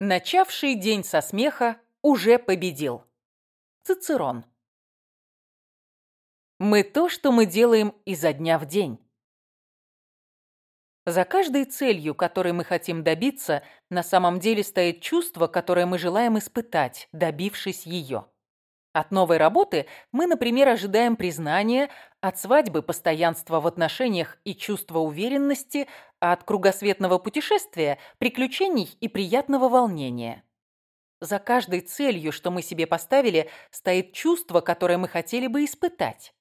Начавший день со смеха уже победил. Цицерон. Мы то, что мы делаем изо дня в день. За каждой целью, которой мы хотим добиться, на самом деле стоит чувство, которое мы желаем испытать, добившись ее. От новой работы мы, например, ожидаем признания, от свадьбы – постоянства в отношениях и чувство уверенности, а от кругосветного путешествия – приключений и приятного волнения. За каждой целью, что мы себе поставили, стоит чувство, которое мы хотели бы испытать.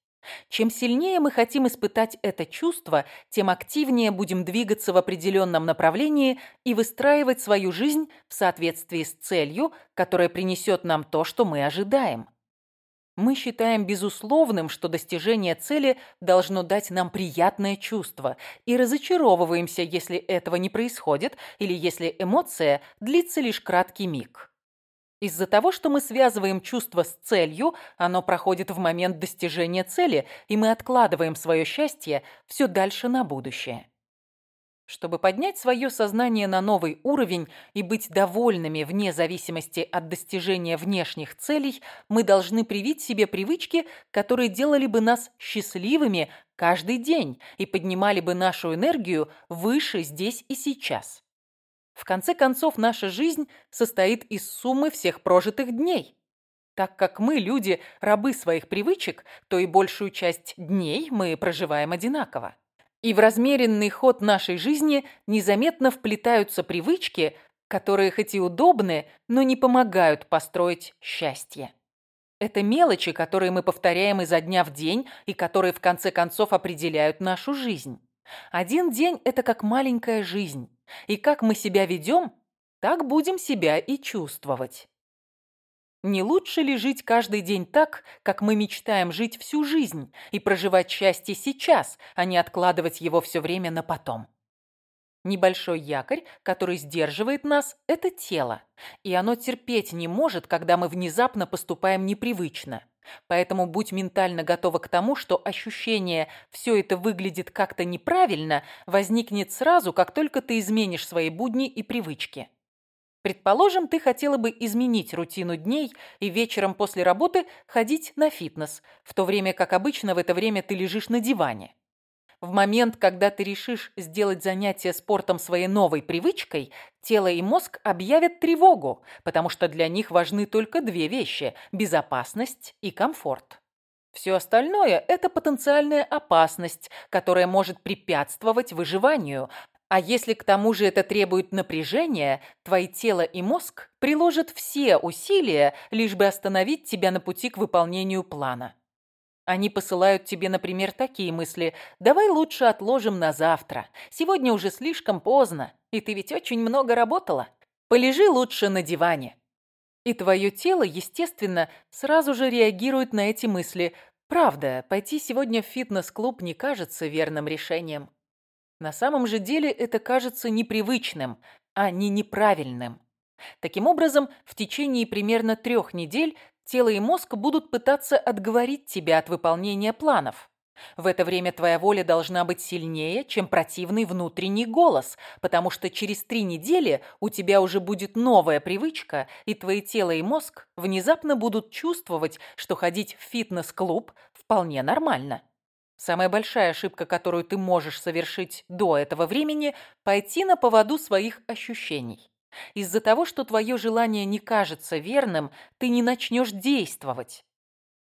Чем сильнее мы хотим испытать это чувство, тем активнее будем двигаться в определенном направлении и выстраивать свою жизнь в соответствии с целью, которая принесет нам то, что мы ожидаем. Мы считаем безусловным, что достижение цели должно дать нам приятное чувство, и разочаровываемся, если этого не происходит, или если эмоция длится лишь краткий миг. Из-за того, что мы связываем чувство с целью, оно проходит в момент достижения цели, и мы откладываем свое счастье все дальше на будущее. Чтобы поднять свое сознание на новый уровень и быть довольными вне зависимости от достижения внешних целей, мы должны привить себе привычки, которые делали бы нас счастливыми каждый день и поднимали бы нашу энергию выше здесь и сейчас. В конце концов, наша жизнь состоит из суммы всех прожитых дней. Так как мы, люди, рабы своих привычек, то и большую часть дней мы проживаем одинаково и в размеренный ход нашей жизни незаметно вплетаются привычки, которые хоть и удобны, но не помогают построить счастье. Это мелочи, которые мы повторяем изо дня в день и которые в конце концов определяют нашу жизнь. Один день – это как маленькая жизнь, и как мы себя ведем, так будем себя и чувствовать. Не лучше ли жить каждый день так, как мы мечтаем жить всю жизнь и проживать счастье сейчас, а не откладывать его все время на потом? Небольшой якорь, который сдерживает нас, это тело, и оно терпеть не может, когда мы внезапно поступаем непривычно. Поэтому будь ментально готова к тому, что ощущение «все это выглядит как-то неправильно» возникнет сразу, как только ты изменишь свои будни и привычки. Предположим, ты хотела бы изменить рутину дней и вечером после работы ходить на фитнес, в то время как обычно в это время ты лежишь на диване. В момент, когда ты решишь сделать занятие спортом своей новой привычкой, тело и мозг объявят тревогу, потому что для них важны только две вещи – безопасность и комфорт. Все остальное – это потенциальная опасность, которая может препятствовать выживанию, а если к тому же это требует напряжения, твои тело и мозг приложат все усилия, лишь бы остановить тебя на пути к выполнению плана. Они посылают тебе, например, такие мысли. «Давай лучше отложим на завтра. Сегодня уже слишком поздно, и ты ведь очень много работала. Полежи лучше на диване». И твое тело, естественно, сразу же реагирует на эти мысли. «Правда, пойти сегодня в фитнес-клуб не кажется верным решением. На самом же деле это кажется непривычным, а не неправильным. Таким образом, в течение примерно трех недель тело и мозг будут пытаться отговорить тебя от выполнения планов. В это время твоя воля должна быть сильнее, чем противный внутренний голос, потому что через три недели у тебя уже будет новая привычка, и твои тело и мозг внезапно будут чувствовать, что ходить в фитнес-клуб вполне нормально. Самая большая ошибка, которую ты можешь совершить до этого времени – пойти на поводу своих ощущений. Из-за того, что твое желание не кажется верным, ты не начнешь действовать.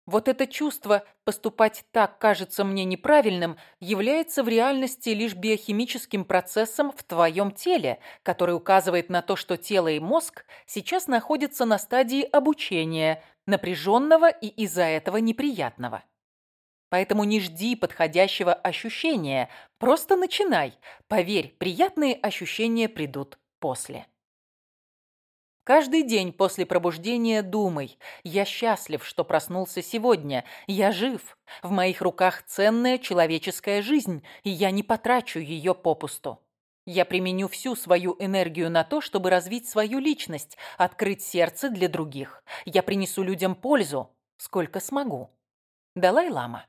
Вот это чувство «поступать так кажется мне неправильным» является в реальности лишь биохимическим процессом в твоем теле, который указывает на то, что тело и мозг сейчас находятся на стадии обучения, напряженного и из-за этого неприятного. Поэтому не жди подходящего ощущения, просто начинай. Поверь, приятные ощущения придут после. Каждый день после пробуждения думай. Я счастлив, что проснулся сегодня. Я жив. В моих руках ценная человеческая жизнь, и я не потрачу ее попусту. Я применю всю свою энергию на то, чтобы развить свою личность, открыть сердце для других. Я принесу людям пользу, сколько смогу. Далай-лама.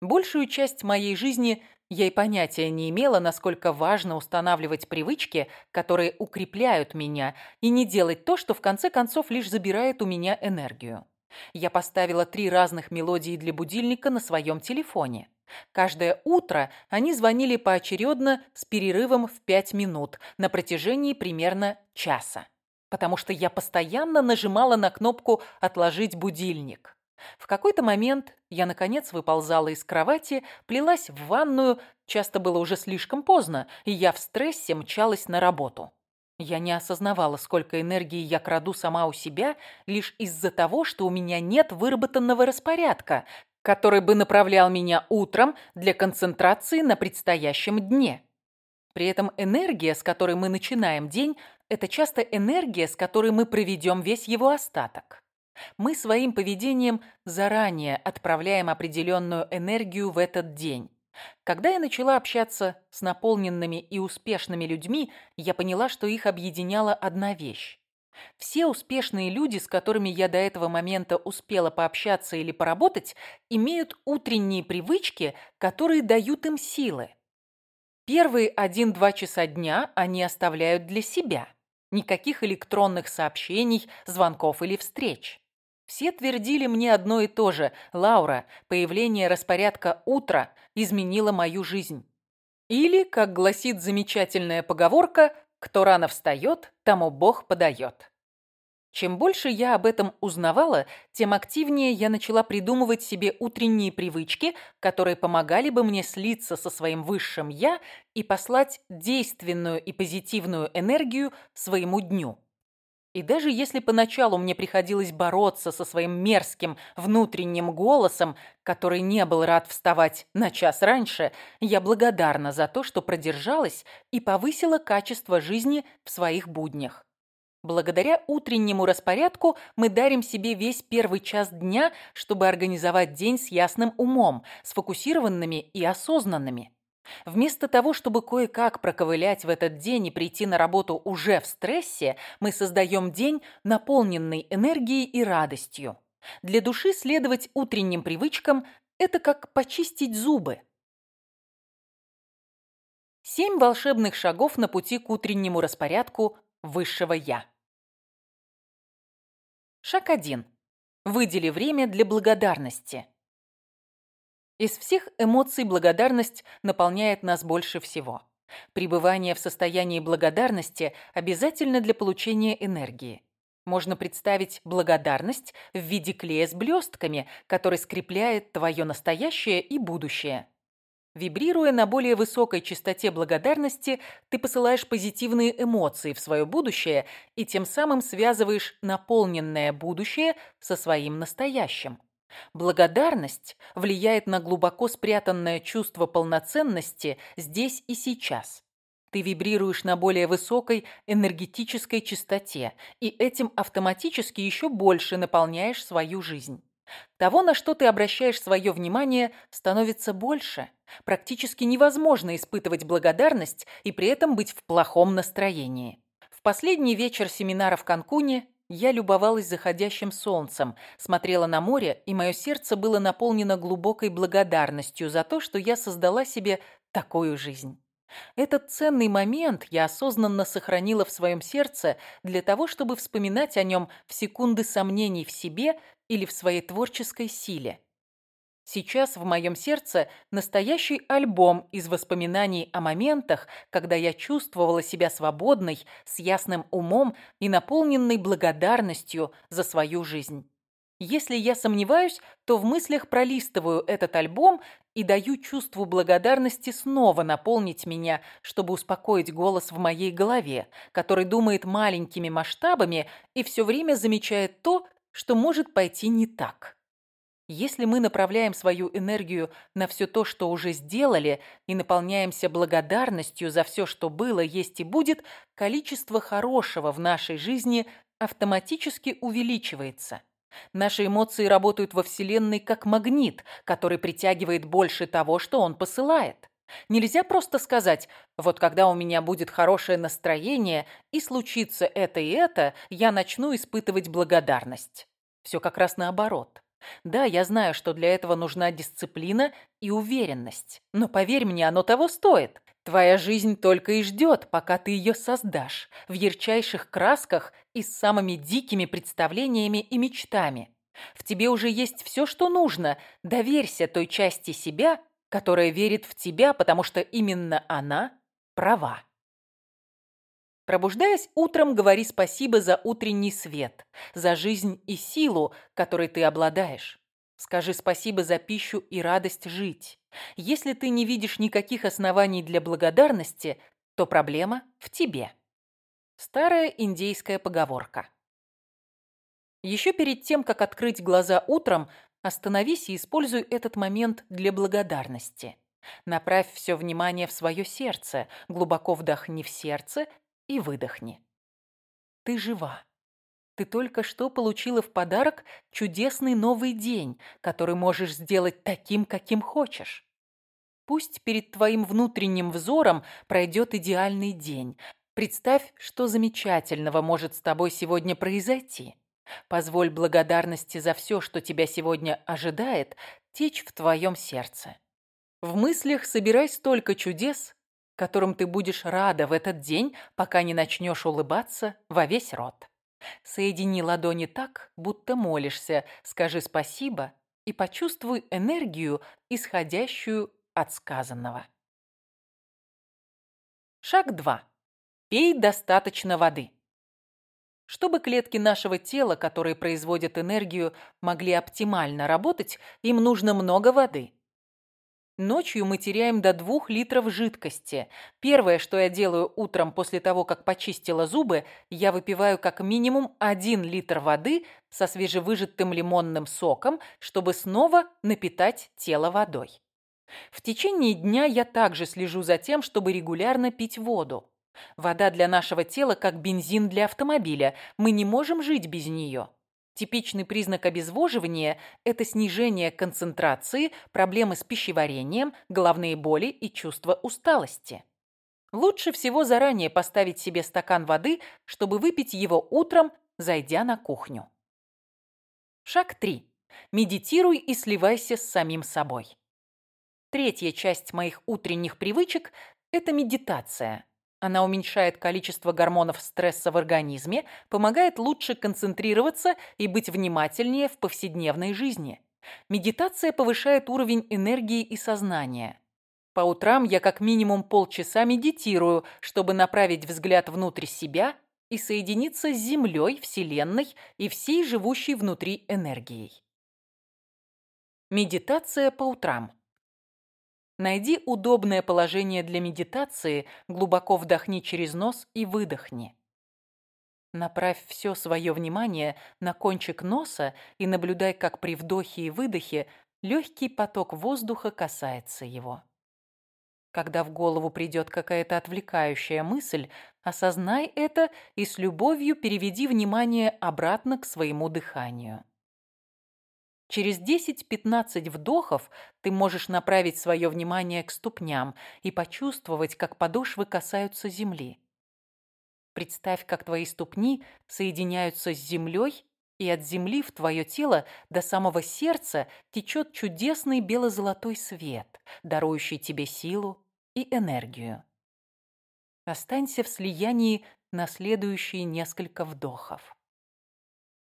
Большую часть моей жизни я и понятия не имела, насколько важно устанавливать привычки, которые укрепляют меня, и не делать то, что в конце концов лишь забирает у меня энергию. Я поставила три разных мелодии для будильника на своем телефоне. Каждое утро они звонили поочередно с перерывом в пять минут на протяжении примерно часа, потому что я постоянно нажимала на кнопку «Отложить будильник». В какой-то момент я, наконец, выползала из кровати, плелась в ванную, часто было уже слишком поздно, и я в стрессе мчалась на работу. Я не осознавала, сколько энергии я краду сама у себя, лишь из-за того, что у меня нет выработанного распорядка, который бы направлял меня утром для концентрации на предстоящем дне. При этом энергия, с которой мы начинаем день, это часто энергия, с которой мы проведем весь его остаток. Мы своим поведением заранее отправляем определенную энергию в этот день. Когда я начала общаться с наполненными и успешными людьми, я поняла, что их объединяла одна вещь. Все успешные люди, с которыми я до этого момента успела пообщаться или поработать, имеют утренние привычки, которые дают им силы. Первые 1-2 часа дня они оставляют для себя – Никаких электронных сообщений, звонков или встреч. Все твердили мне одно и то же. Лаура, появление распорядка утра изменило мою жизнь. Или, как гласит замечательная поговорка, кто рано встает, тому Бог подает. Чем больше я об этом узнавала, тем активнее я начала придумывать себе утренние привычки, которые помогали бы мне слиться со своим высшим «я» и послать действенную и позитивную энергию своему дню. И даже если поначалу мне приходилось бороться со своим мерзким внутренним голосом, который не был рад вставать на час раньше, я благодарна за то, что продержалась и повысила качество жизни в своих буднях. Благодаря утреннему распорядку мы дарим себе весь первый час дня, чтобы организовать день с ясным умом, сфокусированными и осознанными. Вместо того, чтобы кое-как проковылять в этот день и прийти на работу уже в стрессе, мы создаем день, наполненный энергией и радостью. Для души следовать утренним привычкам – это как почистить зубы. Семь волшебных шагов на пути к утреннему распорядку высшего «я». Шаг 1. Выдели время для благодарности. Из всех эмоций благодарность наполняет нас больше всего. Пребывание в состоянии благодарности обязательно для получения энергии. Можно представить благодарность в виде клея с блестками, который скрепляет твое настоящее и будущее. Вибрируя на более высокой частоте благодарности, ты посылаешь позитивные эмоции в свое будущее и тем самым связываешь наполненное будущее со своим настоящим. Благодарность влияет на глубоко спрятанное чувство полноценности здесь и сейчас. Ты вибрируешь на более высокой энергетической частоте, и этим автоматически еще больше наполняешь свою жизнь. Того, на что ты обращаешь свое внимание, становится больше. Практически невозможно испытывать благодарность и при этом быть в плохом настроении. В последний вечер семинара в Канкуне я любовалась заходящим солнцем, смотрела на море, и мое сердце было наполнено глубокой благодарностью за то, что я создала себе такую жизнь. Этот ценный момент я осознанно сохранила в своем сердце для того, чтобы вспоминать о нем в секунды сомнений в себе или в своей творческой силе. Сейчас в моем сердце настоящий альбом из воспоминаний о моментах, когда я чувствовала себя свободной, с ясным умом и наполненной благодарностью за свою жизнь. Если я сомневаюсь, то в мыслях пролистываю этот альбом и даю чувству благодарности снова наполнить меня, чтобы успокоить голос в моей голове, который думает маленькими масштабами и все время замечает то, что может пойти не так. Если мы направляем свою энергию на все то, что уже сделали, и наполняемся благодарностью за все, что было, есть и будет, количество хорошего в нашей жизни автоматически увеличивается. Наши эмоции работают во Вселенной как магнит, который притягивает больше того, что он посылает. Нельзя просто сказать «вот когда у меня будет хорошее настроение и случится это и это, я начну испытывать благодарность». Все как раз наоборот. Да, я знаю, что для этого нужна дисциплина и уверенность, но поверь мне, оно того стоит. Твоя жизнь только и ждет, пока ты ее создашь в ярчайших красках и с самыми дикими представлениями и мечтами. В тебе уже есть все, что нужно. Доверься той части себя, которая верит в тебя, потому что именно она права. Пробуждаясь утром, говори спасибо за утренний свет, за жизнь и силу, которой ты обладаешь. Скажи спасибо за пищу и радость жить. Если ты не видишь никаких оснований для благодарности, то проблема в тебе. Старая индейская поговорка. Еще перед тем, как открыть глаза утром, Остановись и используй этот момент для благодарности. Направь все внимание в свое сердце, глубоко вдохни в сердце и выдохни. Ты жива. Ты только что получила в подарок чудесный новый день, который можешь сделать таким, каким хочешь. Пусть перед твоим внутренним взором пройдет идеальный день. Представь, что замечательного может с тобой сегодня произойти. Позволь благодарности за все, что тебя сегодня ожидает, течь в твоем сердце. В мыслях собирай столько чудес, которым ты будешь рада в этот день, пока не начнешь улыбаться во весь рот. Соедини ладони так, будто молишься, скажи спасибо и почувствуй энергию, исходящую от сказанного. Шаг 2. Пей достаточно воды. Чтобы клетки нашего тела, которые производят энергию, могли оптимально работать, им нужно много воды. Ночью мы теряем до 2 литров жидкости. Первое, что я делаю утром после того, как почистила зубы, я выпиваю как минимум 1 литр воды со свежевыжатым лимонным соком, чтобы снова напитать тело водой. В течение дня я также слежу за тем, чтобы регулярно пить воду. Вода для нашего тела как бензин для автомобиля. Мы не можем жить без нее. Типичный признак обезвоживания – это снижение концентрации, проблемы с пищеварением, головные боли и чувство усталости. Лучше всего заранее поставить себе стакан воды, чтобы выпить его утром, зайдя на кухню. Шаг 3. Медитируй и сливайся с самим собой. Третья часть моих утренних привычек – это медитация – она уменьшает количество гормонов стресса в организме, помогает лучше концентрироваться и быть внимательнее в повседневной жизни. Медитация повышает уровень энергии и сознания. По утрам я как минимум полчаса медитирую, чтобы направить взгляд внутрь себя и соединиться с Землей, Вселенной и всей живущей внутри энергией. Медитация по утрам. Найди удобное положение для медитации, глубоко вдохни через нос и выдохни. Направь все свое внимание на кончик носа и наблюдай, как при вдохе и выдохе легкий поток воздуха касается его. Когда в голову придет какая-то отвлекающая мысль, осознай это и с любовью переведи внимание обратно к своему дыханию. Через 10-15 вдохов ты можешь направить свое внимание к ступням и почувствовать, как подошвы касаются земли. Представь, как твои ступни соединяются с землей, и от земли в твое тело до самого сердца течет чудесный бело-золотой свет, дарующий тебе силу и энергию. Останься в слиянии на следующие несколько вдохов.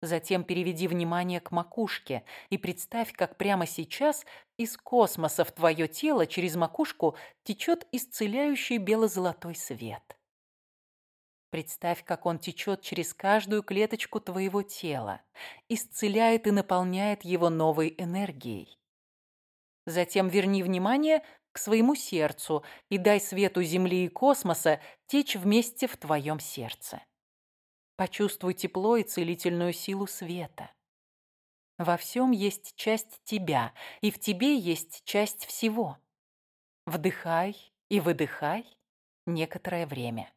Затем переведи внимание к макушке и представь, как прямо сейчас из космоса в твое тело через макушку течет исцеляющий бело-золотой свет. Представь, как он течет через каждую клеточку твоего тела, исцеляет и наполняет его новой энергией. Затем верни внимание к своему сердцу и дай свету Земли и космоса течь вместе в твоем сердце. Почувствуй тепло и целительную силу света. Во всем есть часть тебя, и в тебе есть часть всего. Вдыхай и выдыхай некоторое время.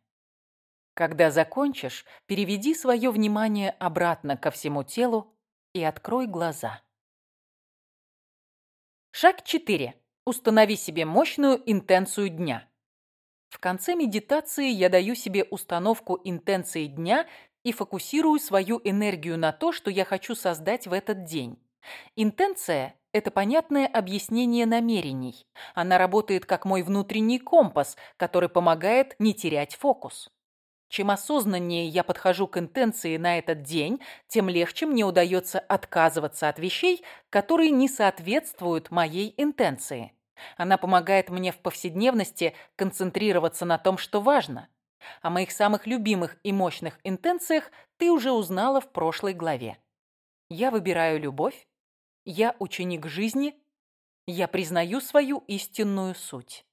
Когда закончишь, переведи свое внимание обратно ко всему телу и открой глаза. Шаг 4. Установи себе мощную интенцию дня. В конце медитации я даю себе установку интенции дня и фокусирую свою энергию на то, что я хочу создать в этот день. Интенция – это понятное объяснение намерений. Она работает как мой внутренний компас, который помогает не терять фокус. Чем осознаннее я подхожу к интенции на этот день, тем легче мне удается отказываться от вещей, которые не соответствуют моей интенции. Она помогает мне в повседневности концентрироваться на том, что важно – о моих самых любимых и мощных интенциях ты уже узнала в прошлой главе. Я выбираю любовь, я ученик жизни, я признаю свою истинную суть.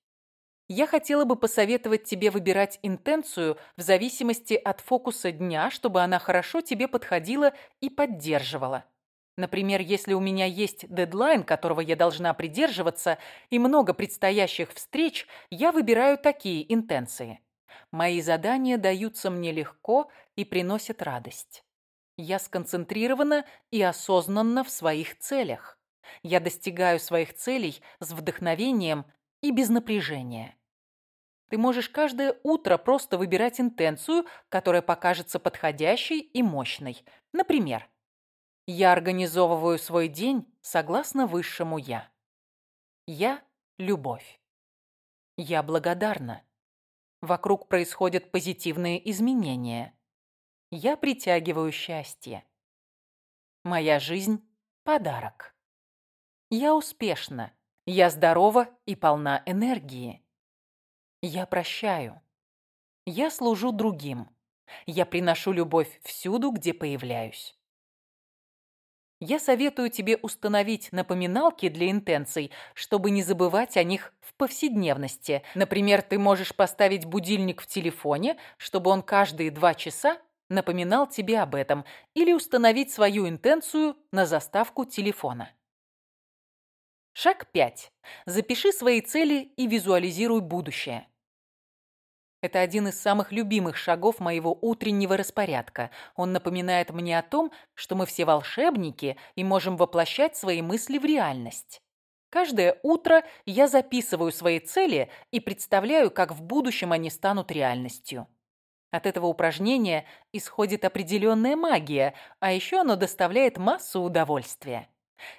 Я хотела бы посоветовать тебе выбирать интенцию в зависимости от фокуса дня, чтобы она хорошо тебе подходила и поддерживала. Например, если у меня есть дедлайн, которого я должна придерживаться, и много предстоящих встреч, я выбираю такие интенции – Мои задания даются мне легко и приносят радость. Я сконцентрирована и осознанна в своих целях. Я достигаю своих целей с вдохновением и без напряжения. Ты можешь каждое утро просто выбирать интенцию, которая покажется подходящей и мощной. Например, я организовываю свой день согласно высшему «я». Я – любовь. Я благодарна. Вокруг происходят позитивные изменения. Я притягиваю счастье. Моя жизнь – подарок. Я успешна. Я здорова и полна энергии. Я прощаю. Я служу другим. Я приношу любовь всюду, где появляюсь я советую тебе установить напоминалки для интенций, чтобы не забывать о них в повседневности. Например, ты можешь поставить будильник в телефоне, чтобы он каждые два часа напоминал тебе об этом, или установить свою интенцию на заставку телефона. Шаг 5. Запиши свои цели и визуализируй будущее. Это один из самых любимых шагов моего утреннего распорядка. Он напоминает мне о том, что мы все волшебники и можем воплощать свои мысли в реальность. Каждое утро я записываю свои цели и представляю, как в будущем они станут реальностью. От этого упражнения исходит определенная магия, а еще оно доставляет массу удовольствия.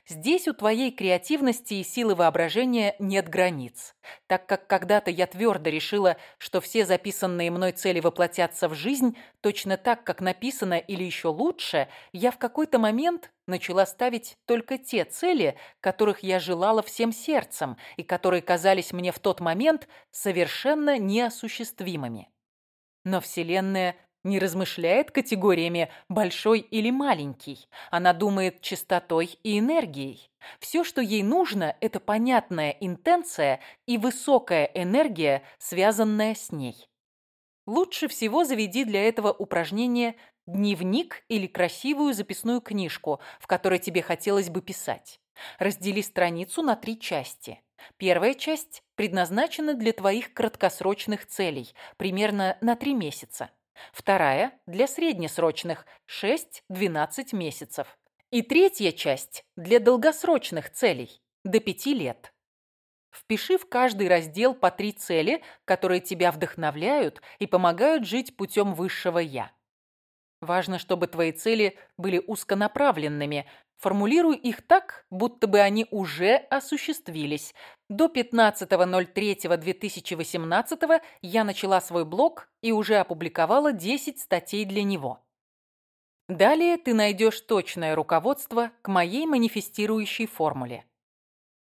Здесь у твоей креативности и силы воображения нет границ, так как когда-то я твердо решила, что все записанные мной цели воплотятся в жизнь точно так, как написано или еще лучше, я в какой-то момент начала ставить только те цели, которых я желала всем сердцем и которые казались мне в тот момент совершенно неосуществимыми. Но Вселенная не размышляет категориями «большой» или «маленький». Она думает чистотой и энергией. Все, что ей нужно, это понятная интенция и высокая энергия, связанная с ней. Лучше всего заведи для этого упражнение дневник или красивую записную книжку, в которой тебе хотелось бы писать. Раздели страницу на три части. Первая часть предназначена для твоих краткосрочных целей, примерно на три месяца. Вторая – для среднесрочных – 6-12 месяцев. И третья часть – для долгосрочных целей – до 5 лет. Впиши в каждый раздел по три цели, которые тебя вдохновляют и помогают жить путем высшего «я». Важно, чтобы твои цели были узконаправленными, Формулируй их так, будто бы они уже осуществились. До 15.03.2018 я начала свой блог и уже опубликовала 10 статей для него. Далее ты найдешь точное руководство к моей манифестирующей формуле.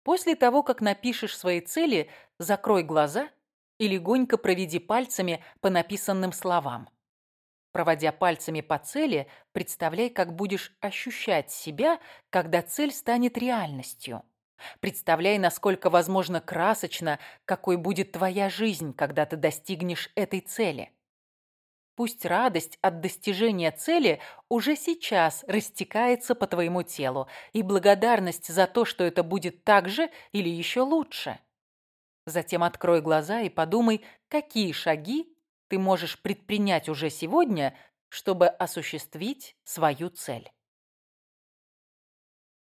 После того, как напишешь свои цели, закрой глаза и легонько проведи пальцами по написанным словам. Проводя пальцами по цели, представляй, как будешь ощущать себя, когда цель станет реальностью. Представляй, насколько возможно красочно, какой будет твоя жизнь, когда ты достигнешь этой цели. Пусть радость от достижения цели уже сейчас растекается по твоему телу, и благодарность за то, что это будет так же или еще лучше. Затем открой глаза и подумай, какие шаги ты можешь предпринять уже сегодня, чтобы осуществить свою цель.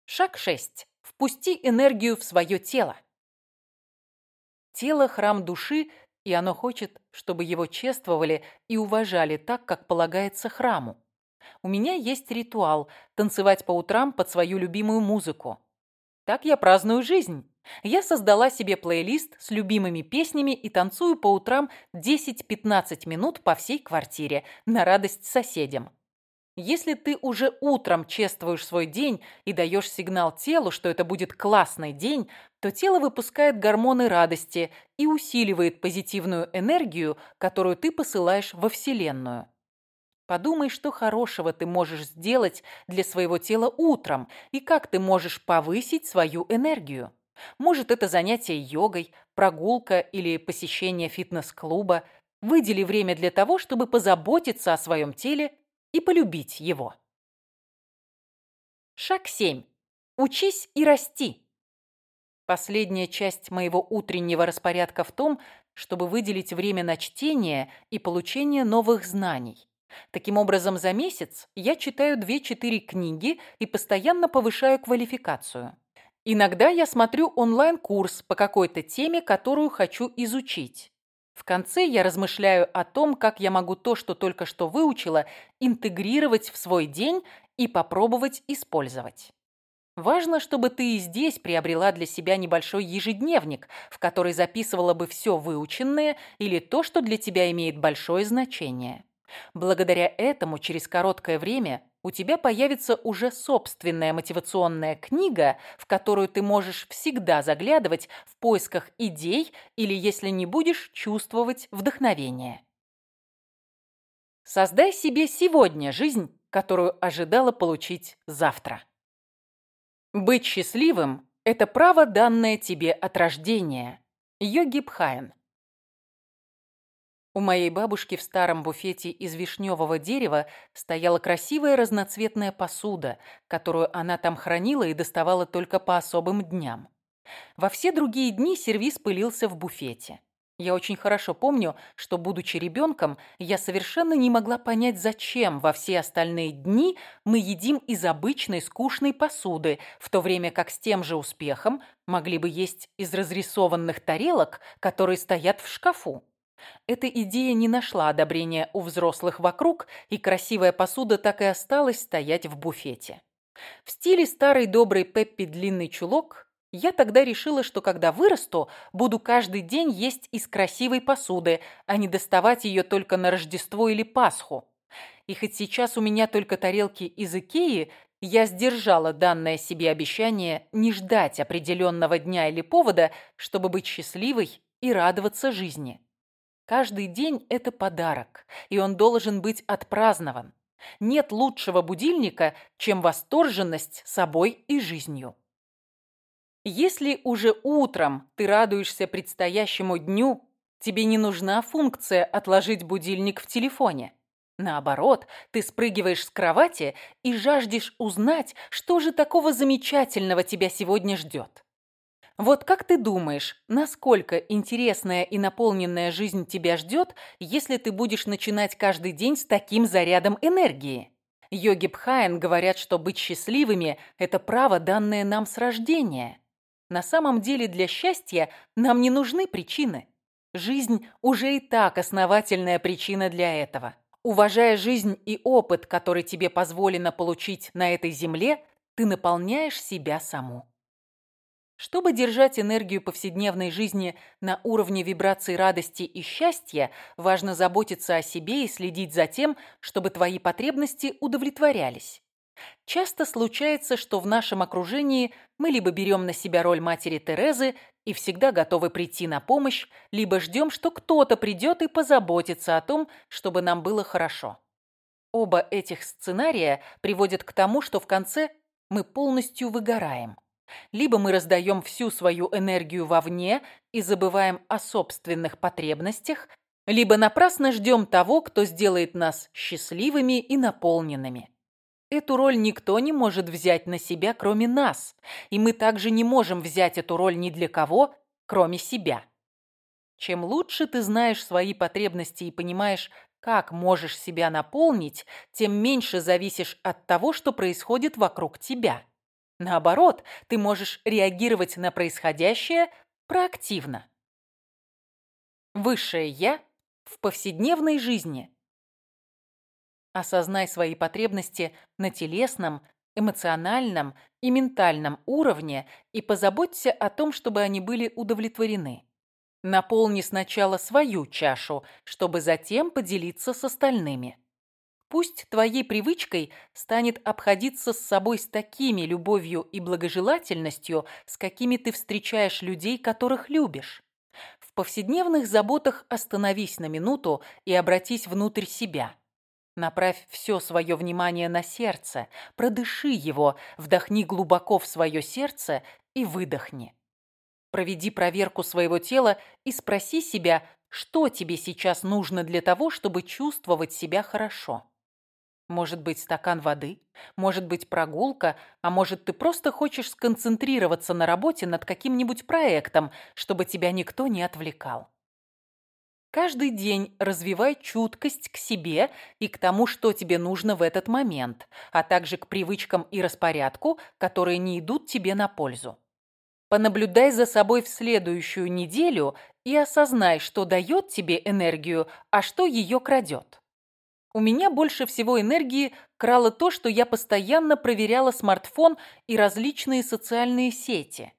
Шаг 6. Впусти энергию в свое тело. Тело – храм души, и оно хочет, чтобы его чествовали и уважали так, как полагается храму. У меня есть ритуал – танцевать по утрам под свою любимую музыку. Так я праздную жизнь. Я создала себе плейлист с любимыми песнями и танцую по утрам 10-15 минут по всей квартире, на радость соседям. Если ты уже утром чествуешь свой день и даешь сигнал телу, что это будет классный день, то тело выпускает гормоны радости и усиливает позитивную энергию, которую ты посылаешь во Вселенную. Подумай, что хорошего ты можешь сделать для своего тела утром и как ты можешь повысить свою энергию. Может, это занятие йогой, прогулка или посещение фитнес-клуба. Выдели время для того, чтобы позаботиться о своем теле и полюбить его. Шаг 7. Учись и расти. Последняя часть моего утреннего распорядка в том, чтобы выделить время на чтение и получение новых знаний. Таким образом, за месяц я читаю 2-4 книги и постоянно повышаю квалификацию. Иногда я смотрю онлайн-курс по какой-то теме, которую хочу изучить. В конце я размышляю о том, как я могу то, что только что выучила, интегрировать в свой день и попробовать использовать. Важно, чтобы ты и здесь приобрела для себя небольшой ежедневник, в который записывала бы все выученное или то, что для тебя имеет большое значение. Благодаря этому через короткое время у тебя появится уже собственная мотивационная книга, в которую ты можешь всегда заглядывать в поисках идей или, если не будешь, чувствовать вдохновение. Создай себе сегодня жизнь, которую ожидала получить завтра. Быть счастливым – это право, данное тебе от рождения. Йоги Пхайн. У моей бабушки в старом буфете из вишневого дерева стояла красивая разноцветная посуда, которую она там хранила и доставала только по особым дням. Во все другие дни сервиз пылился в буфете. Я очень хорошо помню, что, будучи ребенком, я совершенно не могла понять, зачем во все остальные дни мы едим из обычной скучной посуды, в то время как с тем же успехом могли бы есть из разрисованных тарелок, которые стоят в шкафу. Эта идея не нашла одобрения у взрослых вокруг, и красивая посуда так и осталась стоять в буфете. В стиле старой доброй Пеппи длинный чулок я тогда решила, что когда вырасту, буду каждый день есть из красивой посуды, а не доставать ее только на Рождество или Пасху. И хоть сейчас у меня только тарелки из Икеи, я сдержала данное себе обещание не ждать определенного дня или повода, чтобы быть счастливой и радоваться жизни. Каждый день – это подарок, и он должен быть отпразднован. Нет лучшего будильника, чем восторженность собой и жизнью. Если уже утром ты радуешься предстоящему дню, тебе не нужна функция отложить будильник в телефоне. Наоборот, ты спрыгиваешь с кровати и жаждешь узнать, что же такого замечательного тебя сегодня ждет. Вот как ты думаешь, насколько интересная и наполненная жизнь тебя ждет, если ты будешь начинать каждый день с таким зарядом энергии? Йоги Пхайен говорят, что быть счастливыми – это право, данное нам с рождения. На самом деле для счастья нам не нужны причины. Жизнь уже и так основательная причина для этого. Уважая жизнь и опыт, который тебе позволено получить на этой земле, ты наполняешь себя саму. Чтобы держать энергию повседневной жизни на уровне вибраций радости и счастья, важно заботиться о себе и следить за тем, чтобы твои потребности удовлетворялись. Часто случается, что в нашем окружении мы либо берем на себя роль матери Терезы и всегда готовы прийти на помощь, либо ждем, что кто-то придет и позаботится о том, чтобы нам было хорошо. Оба этих сценария приводят к тому, что в конце мы полностью выгораем. Либо мы раздаем всю свою энергию вовне и забываем о собственных потребностях, либо напрасно ждем того, кто сделает нас счастливыми и наполненными. Эту роль никто не может взять на себя, кроме нас, и мы также не можем взять эту роль ни для кого, кроме себя. Чем лучше ты знаешь свои потребности и понимаешь, как можешь себя наполнить, тем меньше зависишь от того, что происходит вокруг тебя. Наоборот, ты можешь реагировать на происходящее проактивно. Высшее «Я» в повседневной жизни. Осознай свои потребности на телесном, эмоциональном и ментальном уровне и позаботься о том, чтобы они были удовлетворены. Наполни сначала свою чашу, чтобы затем поделиться с остальными. Пусть твоей привычкой станет обходиться с собой с такими любовью и благожелательностью, с какими ты встречаешь людей, которых любишь. В повседневных заботах остановись на минуту и обратись внутрь себя. Направь все свое внимание на сердце, продыши его, вдохни глубоко в свое сердце и выдохни. Проведи проверку своего тела и спроси себя, что тебе сейчас нужно для того, чтобы чувствовать себя хорошо. Может быть, стакан воды, может быть, прогулка, а может, ты просто хочешь сконцентрироваться на работе над каким-нибудь проектом, чтобы тебя никто не отвлекал. Каждый день развивай чуткость к себе и к тому, что тебе нужно в этот момент, а также к привычкам и распорядку, которые не идут тебе на пользу. Понаблюдай за собой в следующую неделю и осознай, что дает тебе энергию, а что ее крадет. У меня больше всего энергии крало то, что я постоянно проверяла смартфон и различные социальные сети.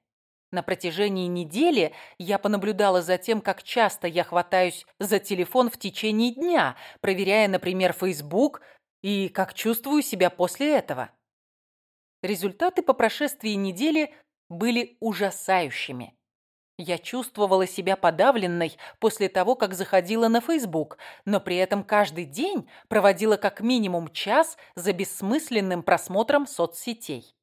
На протяжении недели я понаблюдала за тем, как часто я хватаюсь за телефон в течение дня, проверяя, например, Facebook, и как чувствую себя после этого. Результаты по прошествии недели были ужасающими. Я чувствовала себя подавленной после того, как заходила на Facebook, но при этом каждый день проводила как минимум час за бессмысленным просмотром соцсетей.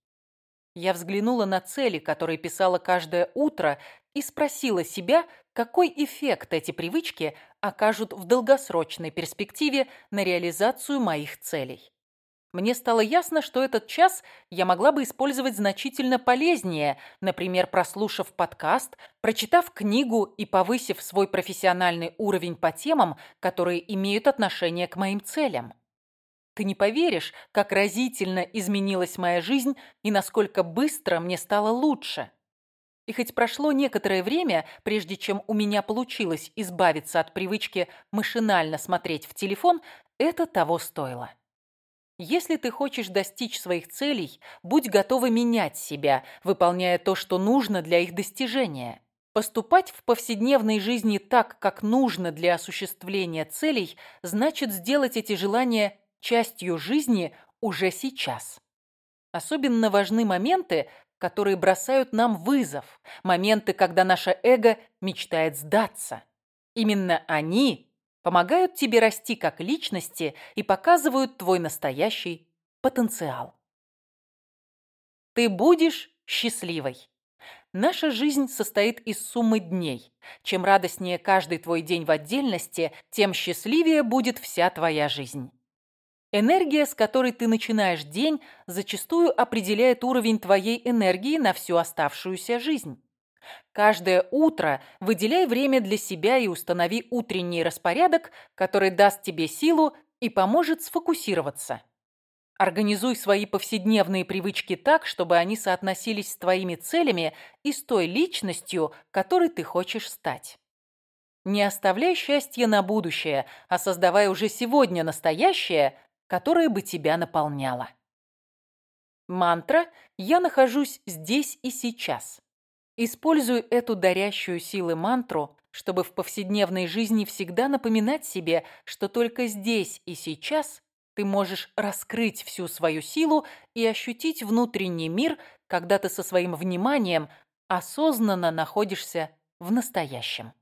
Я взглянула на цели, которые писала каждое утро, и спросила себя, какой эффект эти привычки окажут в долгосрочной перспективе на реализацию моих целей. Мне стало ясно, что этот час я могла бы использовать значительно полезнее, например, прослушав подкаст, прочитав книгу и повысив свой профессиональный уровень по темам, которые имеют отношение к моим целям. Ты не поверишь, как разительно изменилась моя жизнь и насколько быстро мне стало лучше. И хоть прошло некоторое время, прежде чем у меня получилось избавиться от привычки машинально смотреть в телефон, это того стоило. Если ты хочешь достичь своих целей, будь готова менять себя, выполняя то, что нужно для их достижения. Поступать в повседневной жизни так, как нужно для осуществления целей, значит сделать эти желания частью жизни уже сейчас. Особенно важны моменты, которые бросают нам вызов, моменты, когда наше эго мечтает сдаться. Именно они помогают тебе расти как личности и показывают твой настоящий потенциал. Ты будешь счастливой. Наша жизнь состоит из суммы дней. Чем радостнее каждый твой день в отдельности, тем счастливее будет вся твоя жизнь. Энергия, с которой ты начинаешь день, зачастую определяет уровень твоей энергии на всю оставшуюся жизнь. Каждое утро выделяй время для себя и установи утренний распорядок, который даст тебе силу и поможет сфокусироваться. Организуй свои повседневные привычки так, чтобы они соотносились с твоими целями и с той личностью, которой ты хочешь стать. Не оставляй счастье на будущее, а создавай уже сегодня настоящее, которое бы тебя наполняло. Мантра «Я нахожусь здесь и сейчас». Используй эту дарящую силы мантру, чтобы в повседневной жизни всегда напоминать себе, что только здесь и сейчас ты можешь раскрыть всю свою силу и ощутить внутренний мир, когда ты со своим вниманием осознанно находишься в настоящем.